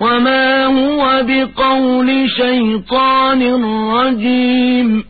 وما هو بقول شيطان رجيم